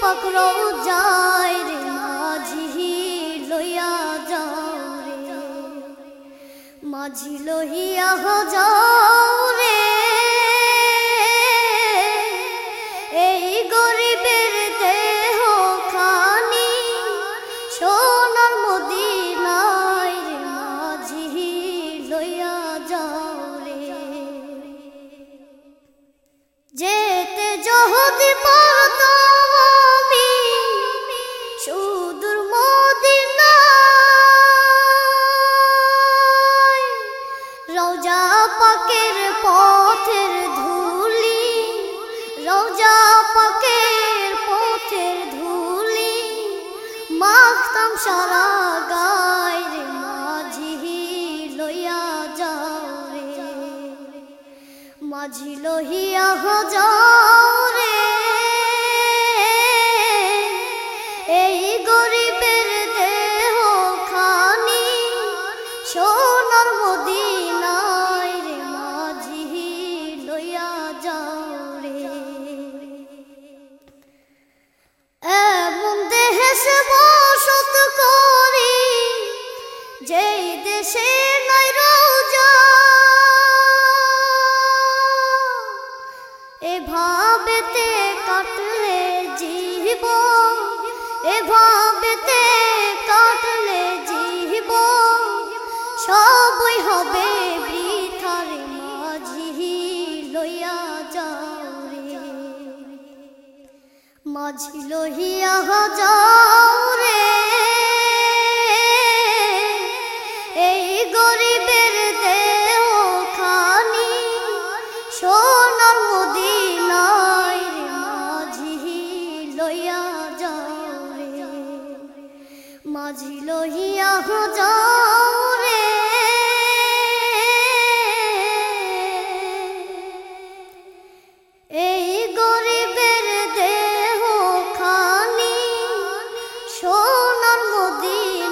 পকড় যায় রে মাঝি, লইয়া যাও রে। মাঝি লহিয়া যাও রে। এই গরিবের দেহ খানি সোনার মদিনায় রে মাঝি, লইয়া যাও রে। যেতে পারতাম রওজা পাকের পথের ধুলি রোজা পাকের পথের ধুলি, মাখতাম সারা গায়ের মাঝি লইয়া যাও রে। মাঝি লহিয়া যাও যাও রে। এমন দেশে বসত করি যেই দেশে নাই রোজা। এভাবেতে কাটলে জীব এভাবেতে মাঝি লহিয়া যাও রে এই গরিবের দেহ খানি সোনার মদিনায় মাঝি লইয়া যাও রে। মাঝি লহিয়া যাও সোনার মদিনা